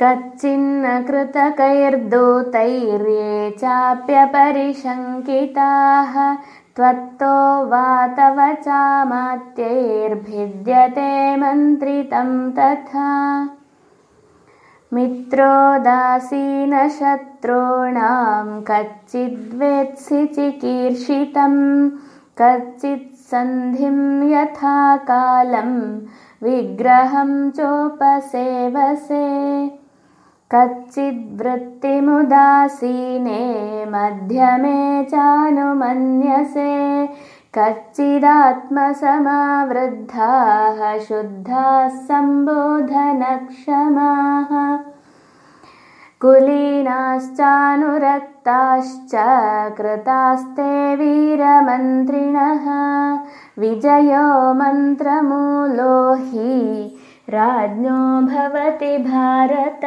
कच्चिन्न कृतकैर्दूतैर्ये चाप्यपरिशङ्किताः त्वत्तो वा तव चामात्यैर्भिद्यते मन्त्रितं तथा। मित्रोदासीनशत्रूणां चिकीर्षितं कच्चित्सन्धिं यथा कालं विग्रहं चोपसेवसे कच्चिद्वृत्तिमुदासीने मध्यमे चानुमन्यसे कच्चिदात्मसमावृद्धाः शुद्धाः सम्बोधनक्षमाः। कुलीनाश्चानुरक्ताश्च कृतास्ते वीरमन्त्रिणः विजयो मन्त्रमूलो हि राज्ञो भवति भारत।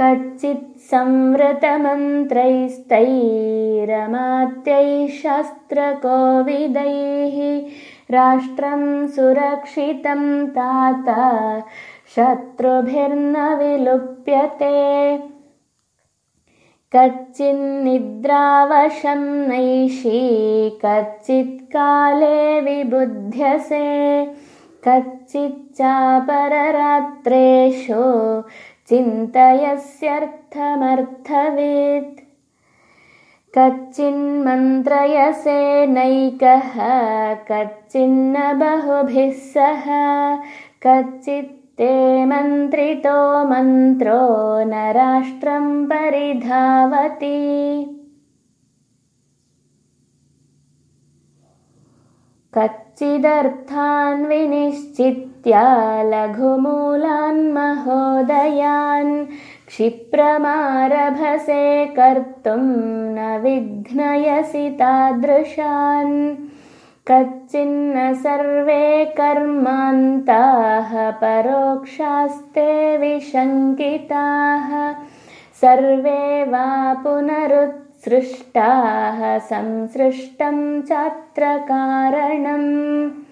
कच्चित् संवृतमन्त्रैस्तैरमात्यैः शस्त्रकोविदैः राष्ट्रं सुरक्षितं तात। शत्रुभिर्न विलुप्यते कच्चिन्निद्रावशं नैषी कच्चित्काले विबुध्यसे कच्चिच्चापररात्रेषु चिन्तयस्यर्थमर्थवेत्। कच्चिन्मन्त्रयसे नैकः कच्चिन्न बहुभिः सह कच्चित्ते मन्त्रितो मन्त्रो न राष्ट्रं परिधावति कच्चिदर्थान् विनिश्चित्य लघुमूलान् महोदयान् क्षिप्रमारभसे कर्तुं न विघ्नयसि तादृशान्। कच्चिन्न सर्वे कर्मान्ताः परोक्षास्ते विशङ्किताः। सर्वे वा पुनरुत्सृष्टाः संसृष्टं चात्र कारणम्